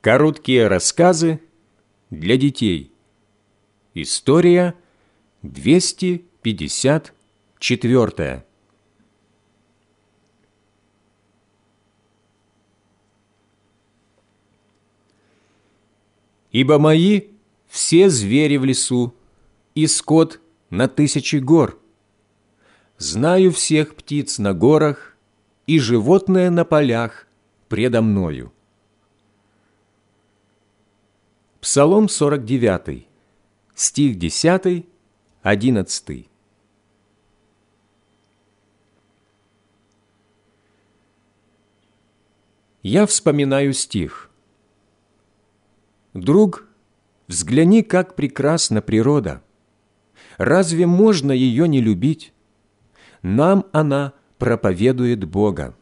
Короткие рассказы для детей. История 254. Ибо мои все звери в лесу, и скот на тысячи гор. Знаю всех птиц на горах и животное на полях предо мною. Псалом 49, стих 10, 11. Я вспоминаю стих. «Друг, взгляни, как прекрасна природа. Разве можно ее не любить? Нам она проповедует Бога,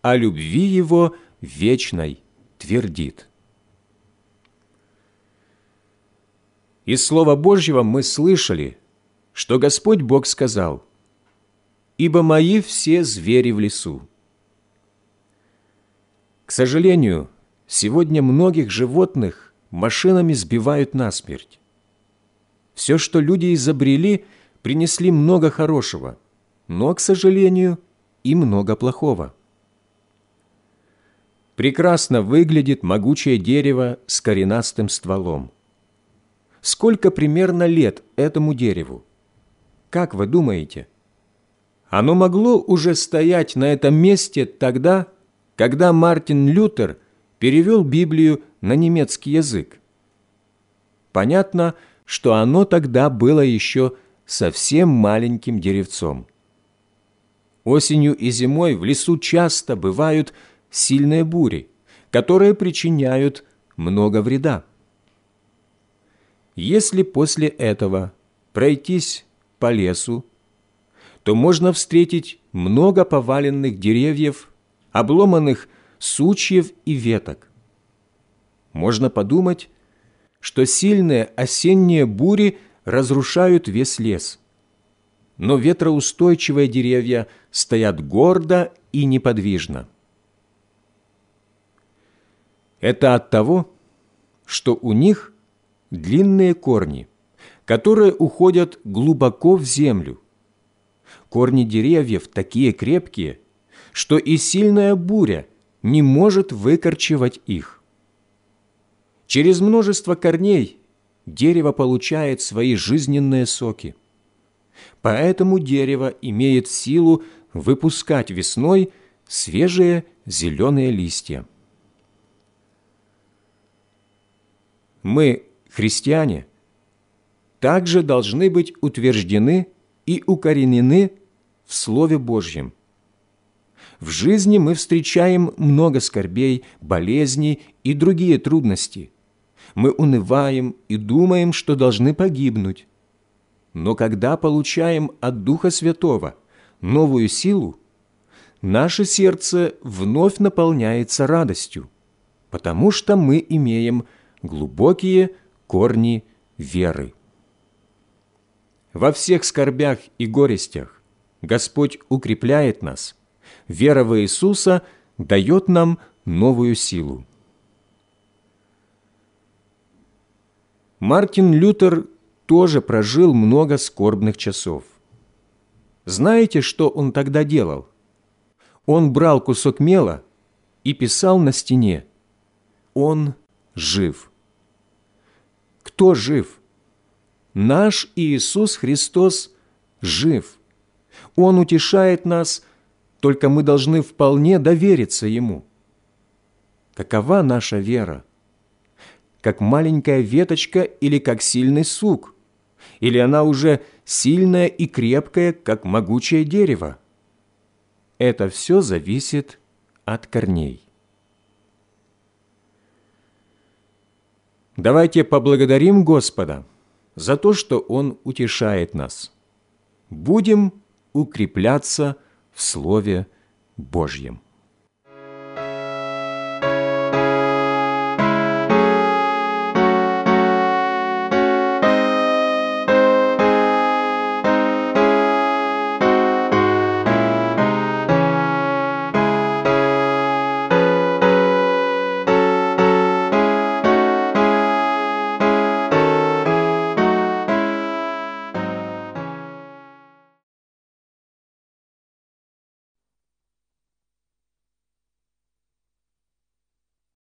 а любви Его вечной твердит». Из Слова Божьего мы слышали, что Господь Бог сказал, «Ибо мои все звери в лесу». К сожалению, сегодня многих животных машинами сбивают насмерть. Все, что люди изобрели, принесли много хорошего, но, к сожалению, и много плохого. Прекрасно выглядит могучее дерево с коренастым стволом сколько примерно лет этому дереву? Как вы думаете? Оно могло уже стоять на этом месте тогда, когда Мартин Лютер перевел Библию на немецкий язык. Понятно, что оно тогда было еще совсем маленьким деревцом. Осенью и зимой в лесу часто бывают сильные бури, которые причиняют много вреда. Если после этого пройтись по лесу, то можно встретить много поваленных деревьев, обломанных сучьев и веток. Можно подумать, что сильные осенние бури разрушают весь лес. Но ветроустойчивые деревья стоят гордо и неподвижно. Это от того, что у них – длинные корни, которые уходят глубоко в землю. Корни деревьев такие крепкие, что и сильная буря не может выкорчевать их. Через множество корней дерево получает свои жизненные соки. Поэтому дерево имеет силу выпускать весной свежие зеленые листья. Мы христиане, также должны быть утверждены и укоренены в Слове Божьем. В жизни мы встречаем много скорбей, болезней и другие трудности. Мы унываем и думаем, что должны погибнуть. Но когда получаем от Духа Святого новую силу, наше сердце вновь наполняется радостью, потому что мы имеем глубокие корни веры. Во всех скорбях и горестях Господь укрепляет нас. Вера в Иисуса дает нам новую силу. Мартин Лютер тоже прожил много скорбных часов. Знаете, что он тогда делал? Он брал кусок мела и писал на стене «Он жив» кто жив? Наш Иисус Христос жив. Он утешает нас, только мы должны вполне довериться Ему. Какова наша вера? Как маленькая веточка или как сильный сук? Или она уже сильная и крепкая, как могучее дерево? Это все зависит от корней. Давайте поблагодарим Господа за то, что Он утешает нас. Будем укрепляться в Слове Божьем.